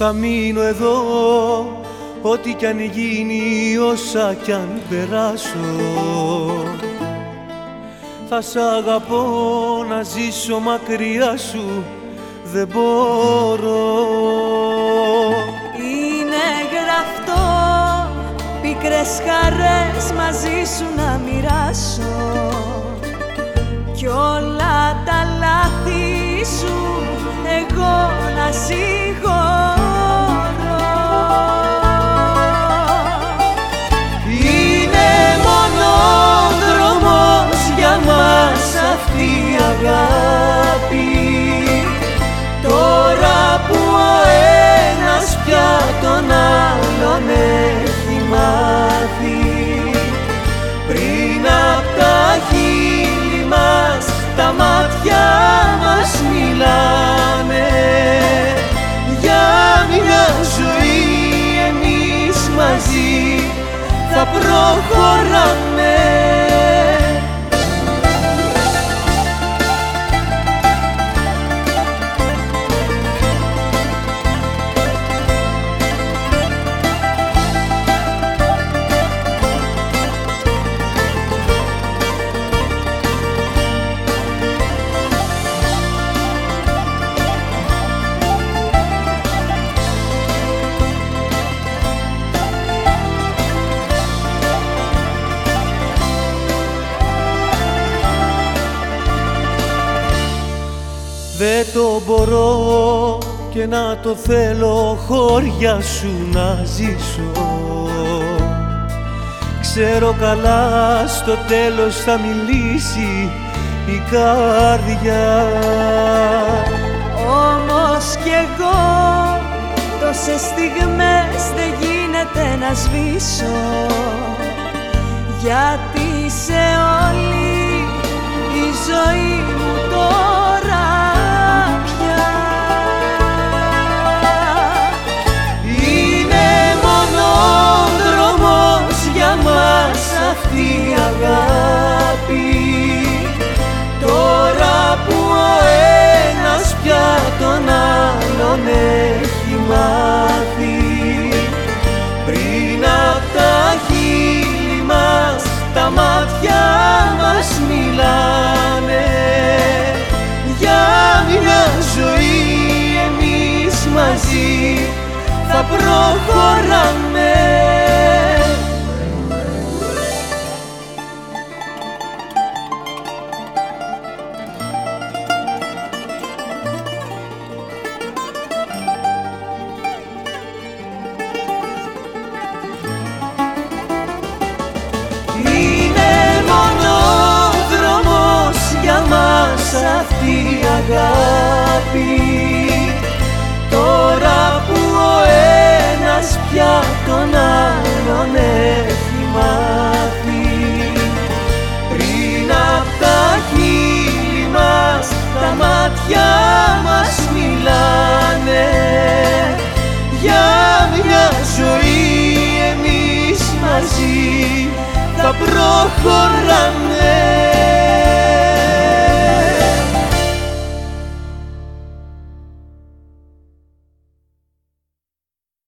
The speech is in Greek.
Θα μείνω εδώ Ό,τι κι αν γίνει, όσα κι αν περάσω. Θα σ' αγαπώ να ζήσω μακριά σου Δεν μπορώ. Είναι γραφτό Πικρές χαρές μαζί σου να μοιράσω. Κι όλα τα λάθη σου εγώ να συγχωρώ προχωράμε Δεν το μπορώ και να το θέλω χώρια σου να ζήσω. Ξέρω καλά στο τέλος θα μιλήσει η καρδιά. Όμως κι εγώ τόσες στιγμές δεν γίνεται να σβήσω. Γιατί σε όλη η ζωή αυτή η αγάπη. Τώρα που ο ένας πια τον άλλον έχει μάθει Πριν απ' τα χείλη μας τα μάτια μας μιλάνε. Για μια ζωή εμείς μαζί θα προχωράμε αγάπη. Τώρα που ο ένας πια τον άλλον έχει μάθει Πριν απ' τα χείλη μας τα μάτια μας μιλάνε. Για μια ζωή εμείς μαζί θα προχωράμε